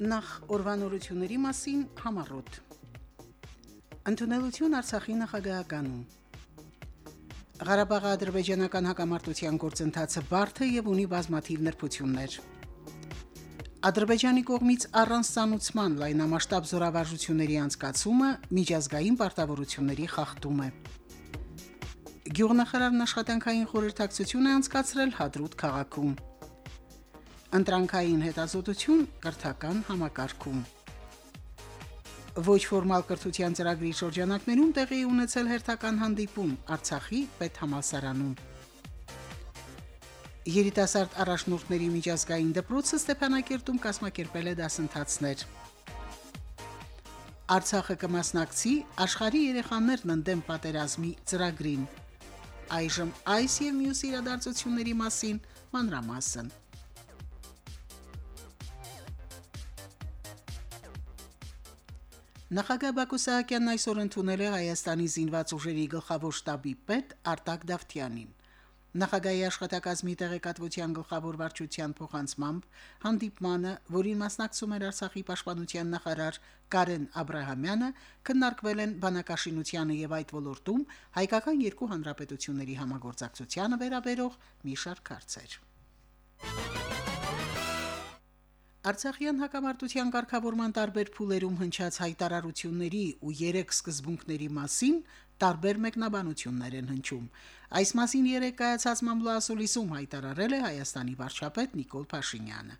Նախ օրվանորությունների մասին համառոտ։ Ընդունելություն Արցախի նախագահականում։ Ղարաբաղի ադրբեջանական հակամարտության գործընթացը բարդ է եւ ունի բազմաթիվ նրբություններ։ Ադրբեջանի կողմից առանց ցանուցման լայնամասշտաբ զորավարժությունների անցկացումը միջազգային պարտավորությունների խախտում է։ Գյուղնախարարն աշխատանքային խորհրդակցություն է անցկացրել Հադրուտ քաղաքում ընտրանքային հետազոտություն կրթական համակարգում։ Ոչ ֆորմալ կրթության ծրագրի շրջանակներում տեղի ունեցել հերթական հանդիպում Արցախի պետհամալսարանում։ Երիտասարդ առաջնորդների միջազգային դպրոցը Ստեփանակերտում կազմակերպել է դասընթացներ։ Արցախը կմասնակցի աշխարհի երեխաներն ընդդեմ պատերազմի ծրագրին։ Այժմ այս եւ մյուս իրադարձությունների մասին մանրամասն։ Նախագահ Բակո Սահակյանն այսօր ընդունել է Հայաստանի զինված ուժերի գլխավոր շտաբի պետ Արտակ Դավթյանին։ Նախագահի աշխատակազմի տեղեկատվության գլխավոր վարչության փոխանցմամբ հանդիպմանը, որին մասնակցում էր Արցախի պաշտպանության նախարար Կարեն Աբ รา համյանը, քննարկվել են բանակաշինությանը եւ այդ ոլորտում հայկական երկու հանրապետությունների համագործակցությանը վերաբերող մի շարք հարցեր։ Արցախյան հակամարտության ղեկավարման տարբեր փուլերում հնչած հայտարարությունների ու երեք սկզբունքների մասին տարբեր մեկնաբանություններ են հնչում։ Այս մասին երեք կայացած մամլոասուլիսում հայտարարել է Հայաստանի վարչապետ Նիկոլ Փաշինյանը։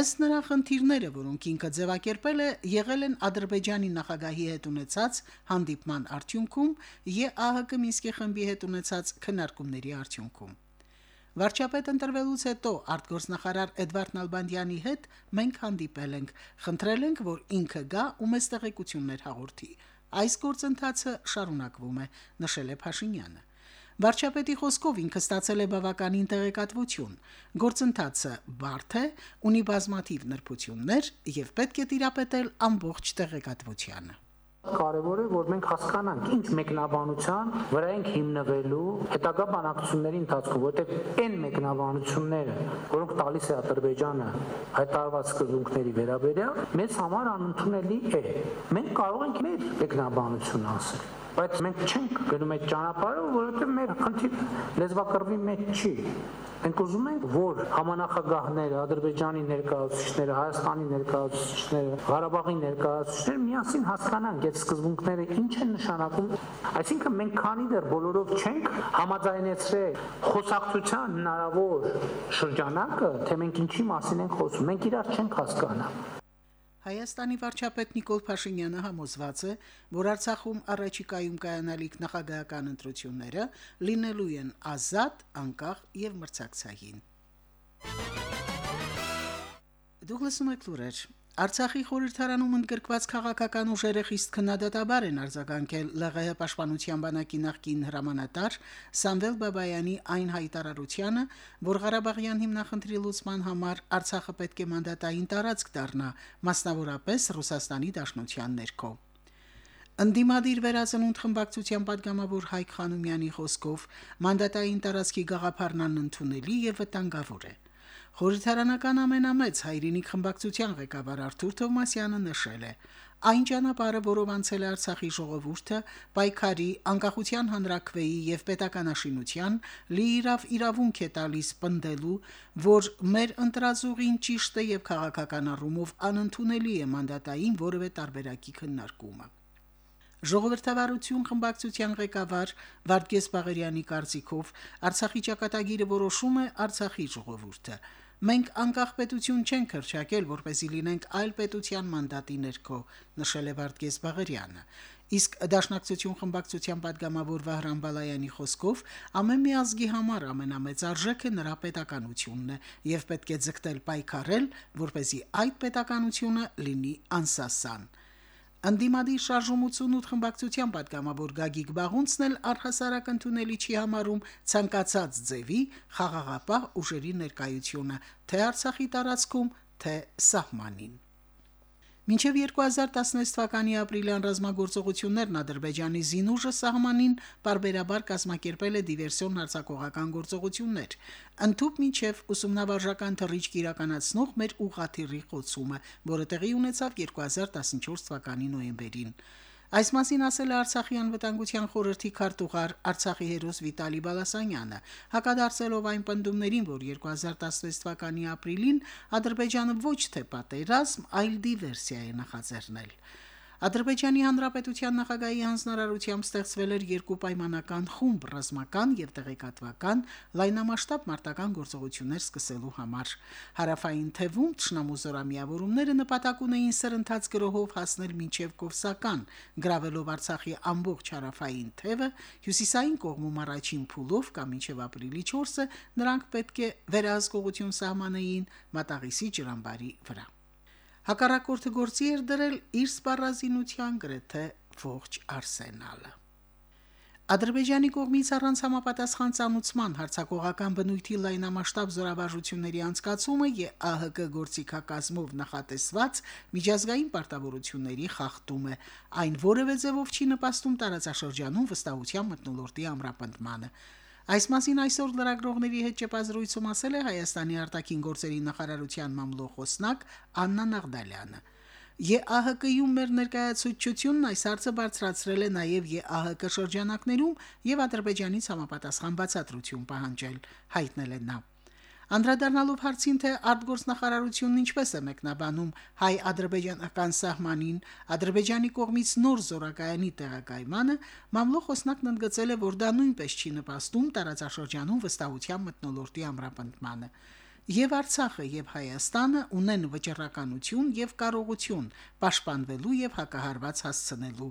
Ըստ նրա խնդիրները, որոնք ինքը ձևակերպել է, եղել են Ադրբեջանի նախագահի հետ ունեցած հանդիպման արդյունքում ԵԱՀԿ Մինսկի խմբի հետ ունեցած քննարկումների արդյունքում։ Վարչապետ ընտրվելուց հետո արտգործնախարար Էդվարդ Նալբանդյանի հետ մենք հանդիպել ենք, խնդրել ենք, որ ինքը գա ու մեզ տեղեկություններ հաղորդի։ Այս գործընթացը շարունակվում է, նշել է Փաշինյանը։ Վարչապետի խոսքով ինքը ստացել է բավականին տեղեկատվություն։ Գործընթացը բարդ է, ունի բազմաթիվ նրբություններ եւ պետք է տիրապետել ամբողջ տեղեկատվությանը։ Կարևոր է, որ մենք հասկանանք ինչ մեկնաբանության վրա ենք հիմնվելու հետագա բանակցությունների ընթացքում, որտեղ այն մեկնաբանությունները, որոնք տալիս է Ադրբեջանը հայտարարված սկզբունքների վերաբերյալ, մեզ համար անընդունելի է։ Մենք կարող ենք մեր մեկնաբանությունը ասել բայց մենք չենք գնում այդ ճանապարհը, որովհետև մեր խնդիր լեզվակռվի մեջ չի։ Մենք ուզում ենք, որ համանախագահները, Ադրբեջանի ներկայացուցիչները, Հայաստանի ներկայացուցիչները, Ղարաբաղի ներկայացուցիչները միասին հասկանան այդ սկզբունքները ինչ են նշանակում։ Այսինքն մենք քանի դեռ բոլորով չենք համաձայնեցրել խոսակցության հնարավոր շրջանակը, թե մենք ինչի մասին ենք խոսում, մենք իրար չենք հասկանա։ Հայաստանի վարչապետ Նիկոլ Փաշինյանը համոզված է, որ Արցախում առաջիկայում կայանալիք նախագահական ընտրությունները լինելու են ազատ, անկախ եւ մրցակցային։ Դուգլաս Մակլուրեր Արցախի խորհրդարանում ընդգրկված քաղաքական ուժերը խիստ քննադատաբար են արձագանքել ԼՂՀ պաշտպանության բանակի նախկին հրամանատար Սամվել Բաբայանի այն հայտարարությանը, որ Ղարաբաղյան հիմնախնդրի լուծման համար Արցախը պետք է մանդատային տարածք դառնա, մասնավորապես Ռուսաստանի Դաշնության ներքո։ Ընդդիմադիր վերազնունդ խմբակցության падգամավոր Հայկ Խանոմյանի խոսքով մանդատային տարածքի գաղափարն անընդունելի եւ վտանգավոր է։ Խորհրդարանական ամենամեծ հայրենիք խմբակցության ղեկավար Արթուր Թովմասյանը նշել է. Այն ճանապարհը, որով անցել է Արցախի ժողովուրդը, պայքարի, անկախության հանրակրվեի եւ պետականաշինության, լիիրավ իրավունք է տալիս պնդելու, որ մեր ընտրազուղին ճիշտ է եւ քաղաքական առումով անընդունելի է մանդատային որևէ տարբերակի քննարկումը։ Ժողովրդավարություն խմբակցության ղեկավար Վարդգես Բաղարյանի կարծիքով Արցախի ճակատագիրը որոշում է Արցախի ժողովուրդը։ Մենք անկախ պետություն չենք հրճակել, որպեսզի լինենք այլ պետության մանդատի ներքո, նշել է Վարդգես Բաղարյանը։ Իսկ Դաշնակցություն խմբակցության падգամավոր Վահրամ Բալայանի խոսքով ամեն մի ազգի համար ամենամեծ արժեքը նրա պետականությունն է եւ պետք է ձգտել պայքարել, որպեսզի այդ պետականությունը լինի անսասան։ Անդիմադի շարժումություն ու խմբակցության պատգամավոր Գագիկ Բաղունցն էլ առհասարակ ընդունելի չի համարում ցանկացած ձևի խաղաղապահ ուժերի ներկայությունը թե Արցախի տարածքում, թե սահմանին։ Մինչև 2016 թվականի ապրիլյան ռազմագործողություններն Ադրբեջանի զինուժը սահմանին բարբերաբար կազմակերպել է դիվերսիոն հարձակողական գործողություններ։ Ընթուփ մինչև ուսումնավարժական թռիչք իրականացնող մեր ուղաթիռի խոցումը, որը տեղի ունեցավ 2014 թվականի նոյեմբերին։ Այս մասին ասել է Արցախի անվտանգության խորհրդի քարտուղար Արցախի հերոս Վիտալի Բալասանյանը, հակադարձելով այն պնդումներին, որ 2016 թվականի ապրիլին Ադրբեջանը ոչ թե պատերազմ, այլ դիվերսիա է նախաձեռնել։ Ադրբեջանի Հանրապետության նախագահի հանձնարարությամբ ստեղծվել էր երկու պայմանական խումբ ռազմական եւ տեղեկատվական լայնամասշտաբ մարտական գործողություններ սկսելու համար։ Հարավային թևում ճշնամուզորամիավորումները նպատակ ունեին սրընթաց գրոհով հասնել մինչև Կովսական, գրավելով Արցախի ամբողջ հարավային թևը, հյուսիսային կողմում առաջին փուլով կամ մինչև ապրիլի 4-ը նրանք պետք է վերահսկողություն սահմանեին Մատաղիսի ջրամբարի վրա։ Հակառակորդը գործի էր դրել իր սպառազինության գրեթե ողջ արսենալը։ Ադրբեջանի կողմից առանց համապատասխան ցանուցման հարցակողական բնույթի լայնամասշտաբ զորավարժությունների անցկացումը ԵԱՀԿ գործիքակազմով նախատեսված միջազգային պարտավորությունների խախտում է։ Այն որևէ ձևով չի նպաստում տարածաշրջանում վստահության մտնոլորտի ամրապնդմանը։ Այս մասին այսօր լրագրողների հետ ճեպազրույցում ասել է Հայաստանի արտաքին գործերի նախարարության մամլոխոսնակ Աննա Նաղդալյանը։ ԵԱՀԿ-ում մեր ներկայացուցչությունն այս հարցը բարձրացրել է նաև ԵԱՀԿ շրջանակներում եւ Ադրբեջանից համապատասխան բացատրություն պահանջել, հայտնել է նա. Անդրադառնալով հարցին, թե արտգործնախարարությունն ինչպես է մեկնաբանում հայ-ադրբեջանական սահմանին Ադրբեջանի կողմից նոր զորակայանի տեղակայմանը, մամլո խոսնակն ընդգծել է, որ դա նույնպես չի նպաստում տարածաշրջանում վստահության մտնոլորտի ամրապնդմանը։ Եվ Արցախը եւ Հայաստանը ունեն վճռականություն եւ կարողություն պաշտպանվելու եւ հակահարված հասցնելու,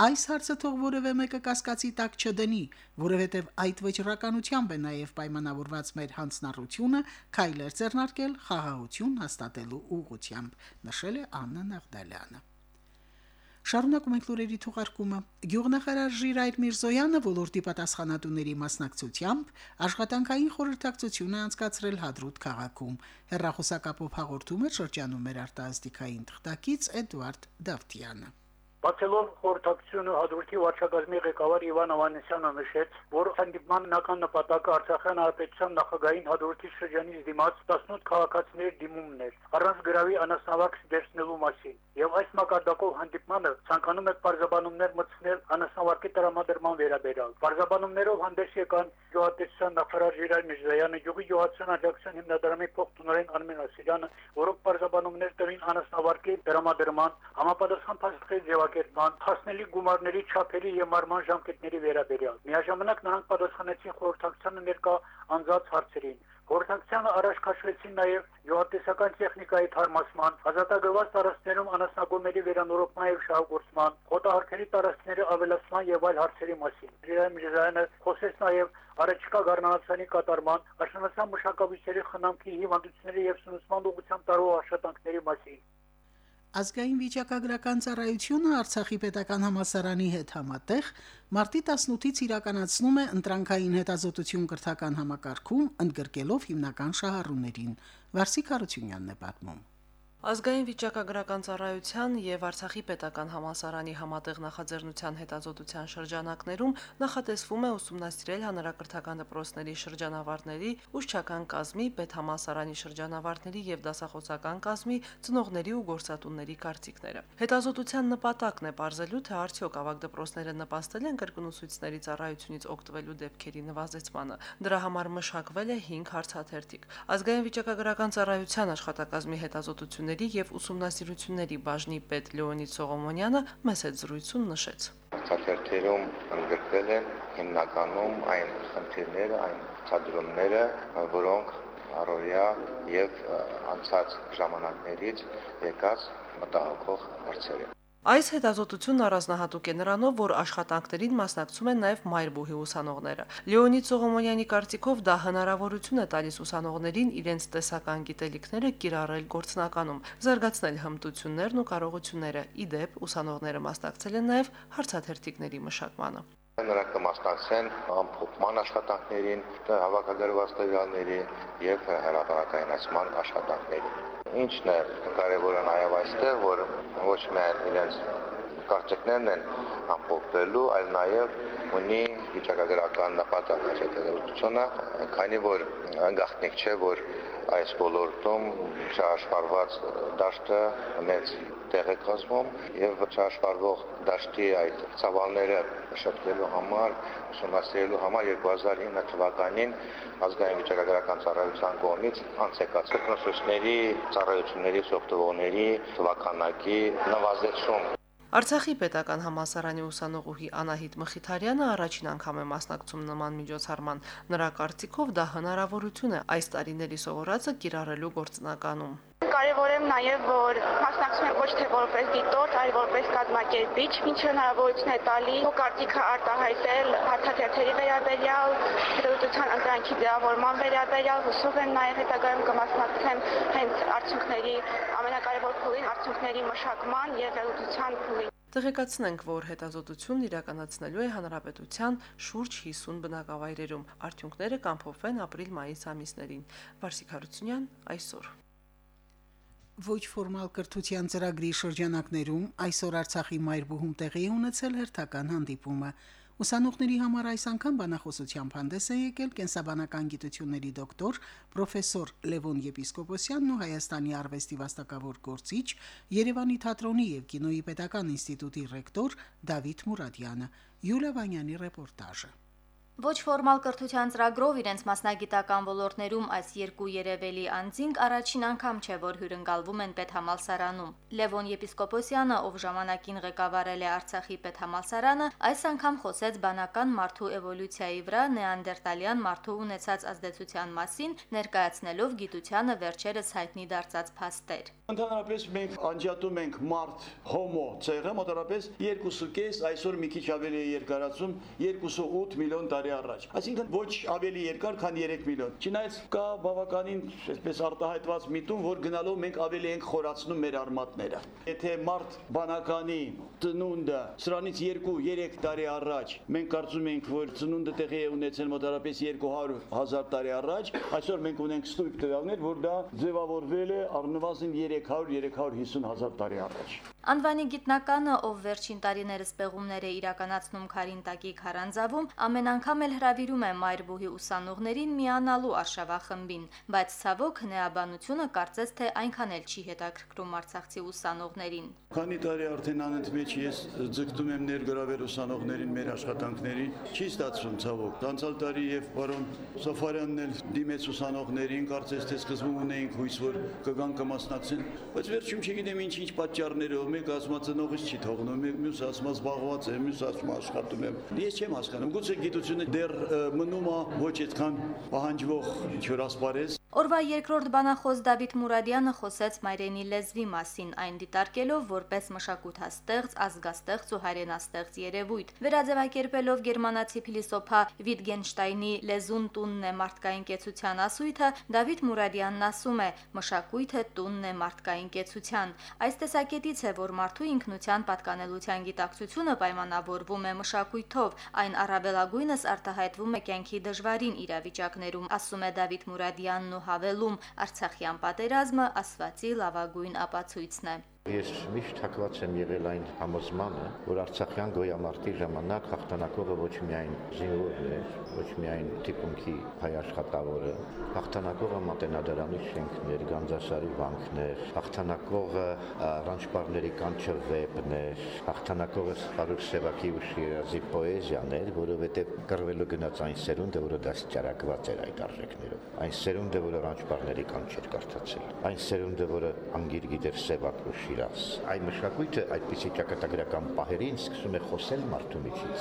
Այս հարցը թող որևէ մեկը կասկածի տակ չդնի, որովհետև այդ վճռականությամբ է նաև պայմանավորված մեր հանձնառությունը քայլեր ձեռնարկել խաղաղություն հաստատելու ուղղությամբ, նշել է Աննա Նաղդալյանը։ Շարունակում ենք լուրերի թողարկումը։ Գյուղնախարար Ժիրայր Միրզոյանը ոլորտի պատասխանատուների մասնակցությամբ աշխատանքային խորհրդակցություն է անցկացրել Հադրուտ քաղաքում։ Հերրախոսակապով հաղորդում է շրջանում մեր արտահասթիկային թղթակից Էդվարդ Դավթյանը։ Բացելով խորհրդակցությունը հաջորդի վարչակազմի ղեկավար Իվան Ավանեսյանը նշեց, որ հանդիպման նական նպատակը Արցախյան հանրապետության նախագահային հաջորդի շրջանից դիմաց 18 քաղաքացիների դիմումն էր, առանց գրավի անասնավարք դերձնելու մասին։ Եվ այս մակարդակով հանդիպմանը ցանկանում է բարձաբանումներ մտցնել անասնավարքի տրամադրման վերաբերյալ։ Բարձաբանումներով հանդես եկան գյուղատնտեսության նախարար Ժիրայր Միրզոյանը, գյուղի գյուղացիական աջակցության հիմնադրամի փոխտնօրեն Արմեն Ասիրյանը, որոնք բարձաբանումներ տվին անասնավարքի տրամադրման համապատասխան փաստերի ձևակերպման, հասնելի գումարների չափերի եւ մարման ժամկետների վերաբերյալ։ Միաժամանակ նրանք պատասխանեցին խորհրդակցությանը ներկա անձած հարցերին։ Խորհրդակցությանը առաջ քաշվեցին նաև գյուղատնտեսական տեխնիկայի թարմացման, ազատագրված տարածքներում անասնագոմերի վերանորոգման եւ շահագործման, խոտահարքերի տարածքների ավելացման եւ այլ հարցերի մասին։ Իրան Միրզայանը խոսեց նաև առաջիկա գառնանացանի կատարման, աշնանացան մշակաբույսերի խնամքի հիվանդությունների եւ սնուցման ուղղությամբ տարող աշխատանքների մասին։ Ազգային վիճակագրական ծառայությունը Արցախի պետական համասարանի հետ համատեղ մարտի 18-ից իրականացնում է ընտրանքային հետազոտություն կրթական համակարգում, ընդգրկելով հիմնական շահառուներին։ Վարսիկ Հարությունյանն է պատմում։ Ազգային վիճակագրական ծառայության եւ Արցախի պետական համասարանի համատեղ նախաձեռնության հետազոտության շրջանակներում նախատեսվում է ուսումնասիրել հանրակրթական դպրոցների շրջանավարտների, ուշչական կազմի, պետհամասարանի շրջանավարտների եւ դասախոսական կազմի ծնողների ու գործատունների կարծիքները։ Հետազոտության նպատակն է ողջելու թե արդյոք ավագ դպրոցները նպաստել են կրկնուսույցների ծառայությունից օգտվելու դեպքերի նվազեցմանը։ Դրա համար մշակվել է 5 հարցաթերթիկ։ Ազգային վիճակագրական ծառայության աշխատակազմի հետազոտություն գիտությունների եւ ուսումնասիրությունների բաժնի պետ Լեոնիդ Սողոմոնյանը մեծ զրույցում նշեց. Ցուցակերտերում ընդգրկվել են հիմնականում այն խնդիրները, այն ցածրումները, որոնք առօրյա եւ անցած ժամանակներից եկած մտահոգող հարցեր են։ Այս հետազոտությունն առանձնահատուկ է նրանով, որ աշխատանքներին մասնակցում են նաև մայրբուհի ուսանողները։ Լեոնիդ Սողոմոնյանի կարծիքով դա հնարավորություն է տալիս ուսանողներին իրենց տեսական գիտելիքները կիրառել գործնականում, զարգացնել հմտություններն ու կարողությունները։ Իդեպ ուսանողները մասնակցել են նաև հարցաթերթիկների մշակմանը նրանք կմասնակցեն ամփոփման աշխատանքներին, հավաքագրված տվյալների եւ հրապարակայնացման աշխատանքներին Ինչն է կարևորը նաև այստեղ, որ ոչ միայն իրենց կարծիքներն են ամփոփվելու, այլ նաև ունի վիճակագրական նպատակ հետևությունը, քանի որ անգախնիկ չէ, որ այս ոլորտում չաշխարված դաշտը մեծ տեղ է կազմում եւ չաշխարվող դաշտի այդ ցավալները շտկելու համար, ուսումնասիրելու համար 2009 թվականին ազգային վիճակագրական ծառայության կողմից անցեկացել կոնսուլների ծառայությունների օգտվողների թվականակի նվազեցում Արցախի պետական համալսարանի ուսանողուհի Անահիտ Մխիթարյանը առաջին անգամ է մասնակցում նման միջոցառման։ Նրա կարծիքով դա հնարավորություն է այս տարիների սովորածը կիրառելու գործնականում կարևոր եմ նաև, որ մասնակցում եմ ոչ թե որպես դիտորդ, այլ որպես կազմակերպիչ, ինչը հնարավորություն է տալի քո կարծիքը արտահայտել հարցաթերթերի վերաբերյալ, հետազոտության ընտրանքի ձևավորման վերաբերյալ, հուսով եմ նաև հետագայում կմասնակցեմ հենց արդյունքների ամենակարևոր փուլին, արդյունքների մշակման եւ վերլուծության փուլին։ Տեղեկացնենք, որ հետազոտությունն իրականացնելու է հանրապետության շուրջ 50 բնակավայրերում։ Արդյունքները կամփոփվեն ապրիլ-մայիս ամիսներին։ Վարսիկ Հարությունյան այսօր ոչ ֆորմալ կրթության ծրագրի շրջանակներում այսօր Արցախի մայրբուհում տեղի ունեցել հերթական հանդիպումը։ Ուսանողների համար այս անգամ բանախոսությամբ հանդես է եկել կենսաբանական գիտությունների դոկտոր պրոֆեսոր Լևոն Եպիսկոպոսյանն ու Հայաստանի արվեստի վաստակավոր գործիչ Երևանի թատրոնի եւ կինոյի պետական ինստիտուտի ռեկտոր Դավիթ Մուրադյանը։ Յուլիա Վանյանի ռեպորտաժը։ Ոչ ֆորմալ կրթության ծրագրով իրենց մասնագիտական ոլորտներում այս երկու երևելի անձինք առաջին անգամ չէ, որ հյուրընկալվում են պետհամալսարանում։ Լևոն Եպիսկոպոսյանը, ով ժամանակին ղեկավարել է Արցախի պետհամալսարանը, այս անգամ խոսեց բանական մարդու էվոլյուցիայի վրա նեանդերտալյան մարդու ունեցած ազդեցության մասին, ներկայացնելով գիտությանը վերջերս հայտնի դարձած փաստեր։ Ընդհանրապես մենք անջատում ենք մարդ հոմո ցեղը մոտավորապես 2.5 այսօր մի քիչ ավելի երկարացում 2.8 միլիոն տարի տարի առաջ։ Այսինքն ոչ ավելի երկար, քան 3 միլիոն։ Չնայած կա բավականին, այսպես արտահայտված միտում, որ գնալով մենք ավելի ենք խորացնում մեր արմատները։ Եթե մարդ բանականի ծնունդը սրանից 2-3 տարի առաջ մենք կարծում ենք, որ ծնունդը տեղի է ունեցել մոտավորապես 200.000 տարի առաջ, այսօր մենք ունենք ստույգ տվյալներ, որ դա ձևավորվել է առնվազն 300-350.000 տարի առաջ։ Անվանի գիտնականը, ով վերջին տարիներս պեղումներ է իրականացնում Խարինտակի քարանձավում, ամեն անգամ էլ հravirում է Մայրբուհի ուսանողներին միանալու արշավախմբին, բայց ցավոք հնեաբանությունը կարծես թե այնքան էլ չի հետաքրքրում արցախցի ուսանողներին։ Քանի տարի արդեն անընդմեջ ես ձգտում եմ ներգրավել ուսանողներին մեր աշխատանքներին, չի ստացվում ցավոք։ Անցյալ տարի եւ պարոն Սոֆարյանն էլ դիմեց ուսանողներին, կարծես թե սկզբում ունեինք հույս, որ կգան կմասնակցեն, բայց վերջում չգիտեմ ինչ-ինչ պատճառներով մեկ ասում է ծնողից չի թողնում, մյուս ասում է զբաղված է, մյուս ասում է աշխատում եմ։ Ես չեմ հասկանում, գուցե գիտությունը դեռ մնում է ոչ այդքան պահանջվող ինչ որ ասպարեզ, Օրվա երկրորդ բանախոս Դավիթ Մուրադյանը խոսեց մայրենի լեզվի մասին, այն դիտարկելով որպես մշակութաստեղծ, ազգաստեղծ ու հայրենաստեղծ երևույթ։ Վերաձևակերպելով գերմանացի փիլիսոփա Վիտգենշտայնի լեզուն տունն է մարդկային կեցության ասույթը, Դավիթ Մուրադյանն ասում է. մշակույթը տունն է մարդկային կեցության։ Այս տեսակետից է, որ մարդու ինքնության պատկանելության գիտակցությունը պայմանավորվում է մշակույթով, այն առավելագույնս արտահայտվում է կյանքի դժվարին իրավիճակներում, ասում է Դավիթ Մուրադյանն ու հավելում Արցախյան պատերազմը ասվածի լավագույն ապացույցն է։ Ես միշտ հակված եմ եղել այն համոզմանը, որ Արցախյան գոյամարտի ժամանակ հաղթանակողը ոչ միայն զինվորն էր, ոչ միայն թիկունքի հայ աշխատավորը, հաղթանակողը մատենադարանի շենքներ, Գանձասարի վանքներ, հաղթանակողը ռանչպարների կանչվեպն էր, հաղթանակողը Ֆարուկ Սևակի ու Շիրազի պոեզիան էր, որովհետև կռվելու գնաց այն սերունդը, որը դաստիարակված էր այդ արժեքներով, այն սերունդը, որը ռանչպարների կանչ էր կարդացել, այն սերունդը, որը անգիր գիտեր Սևակ ու Շիրազ։ Այն մշակույթը այդպիսի ճակատագրական պահերին սկսում է խոսել մարդու միջից,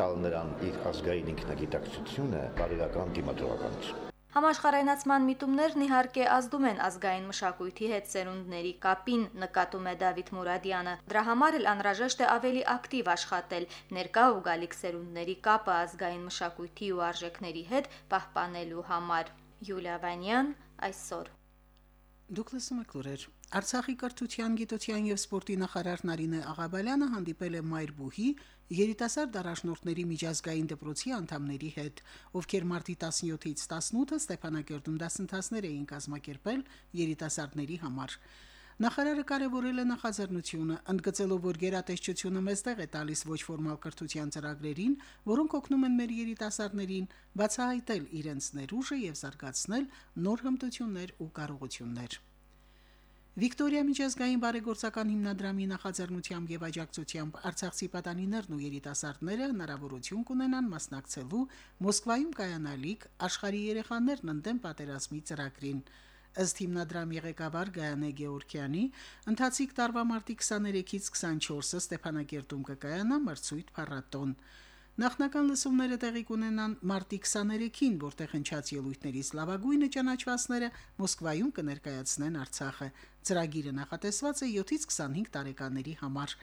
տալ նրան իր ազգային ինքնագիտակցությունը, բարոյական դիմադրողականություն։ Համաշխարհայնացման միտումներն իհարկե ազդում են ազգային մշակույթի հետ սերունդների կապին, նկատում է Դավիթ Մուրադյանը։ Դրա համար էլ անհրաժեշտ է ավելի ակտիվ աշխատել ներկա ու գալիք սերունդների կապը ազգային մշակույթի ու արժեքների հետ պահպանելու համար։ Յուլիա Վանյան այսօր Դուք լսում եք լուրեր։ Արցախի կրթության, գիտության եւ սպորտի նախարար Նարինե Աղաբալյանը հանդիպել է Մայրբուհի երիտասարդ առաջնորդների միջազգային դպրոցի անդամների հետ, ովքեր մարտի 17-ից 18-ը Ստեփանակերտում դասընթացներ էին կազմակերպել երիտասարդների համար։ Նախարարը կարևորել է նախաձեռնությունը, ընդգծելով, որ գերատեսչությունը մեծ տեղ է տալիս ոչ ֆորմալ կրթության ծրագրերին, որոնք օգնում են մեր երիտասարդներին բացահայտել իրենց ներուժը եւ զարգացնել նոր հմտություններ ու կարողություններ։ Վիկտորիա միջազգային բարեգործական հիմնադրամի նախաձեռնությամբ եւ աջակցությամբ Արցախցի պատանիներն ու երիտասարդները հնարավորություն կունենան մասնակցելու Մոսկվայում կայանալիք աշխարհի երեխաներն ընդդեմ պատերազմի ծրագրին։ Ըստ հիմնադրամի ղեկավար Գայանե Գեորգյանի, ընթացիկ տարվա մարտի 23-ից 24-ը Ստեփանակերտում կկայանա մրցույթ փառատոն։ Նախնական լսումները տեղի կունենան մարտի 23-ին, որտեղ հնչած ելույթներից լավագույնը ճանաչվածները Մոսկվայում կներկայացնեն Արցախը։ Ծրագիրը նախատեսված է 7-ից 25 տարեկաների համար։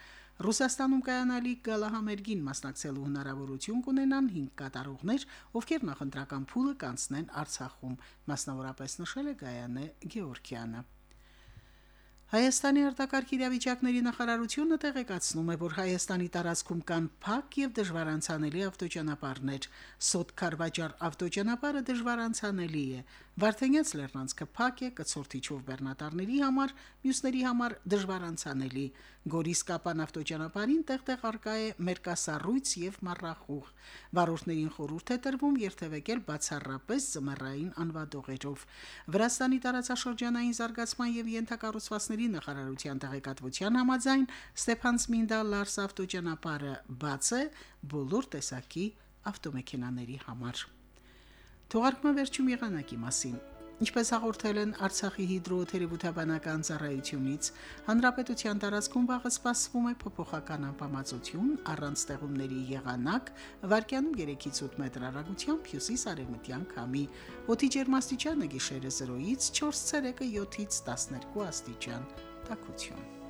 Ռուսաստանում կայանալիք գալահամերգին մասնակցելու հնարավորություն կունենան 5 կատարողներ, ովքեր նախընտրական փուլը կանցնեն Արցախում, մասնավորապես նշել է Գայանե Գեորգյանը։ Հայաստանի արտակարգ իրավիճակների նախարարությունը տեղեկացնում է, որ Հայաստանի տարածքում կան փակ եւ դժվարանցանելի ավտոճանապարհներ։ Սոտ Կարվաճար ավտոճանապարհը դժվարանցանելի է։ Վարդենյաց Լեռնանցքը փակ է կցորթիչով բեռնատարների համար, մյուսների համար դժվարանցանելի։ Գորիս-Կապան ավտոճանապարհին տեղտեղ արկա է մերկասառույց եւ մառախուղ։ Վարորդներին խորհուրդ է տրվում երթևեկել բացառապես զմռային անվադողերով։ Վրաստանի տարածաշրջանային զարգացման եւ յենթակառուցվածքների նախարարության տեղեկատվության համաձայն Ստեփանցմինդա Լարս ավտոճանապարհը բաց է բոլոր տեսակի ավտոմեքենաների համար։ Թողարկման վերջում եղանակի մասին։ Ինչպես հաղորդել են Արցախի հիդրոթերապևտաբանական ծառայությունից, հանրապետության տարածքում վաղը սպասվում է փոփոխական անբավարարություն առանց ստեղումների եղանակ, վարկյանում 3-ից 8 մետր հեռագությամբ հյուսիս-արևմտյան քամի։ Օդի ջերմաստիճանը գիշերը 0-ից 4 ցելսիուսը 7-ից 12 աստիճան։ Տակություն։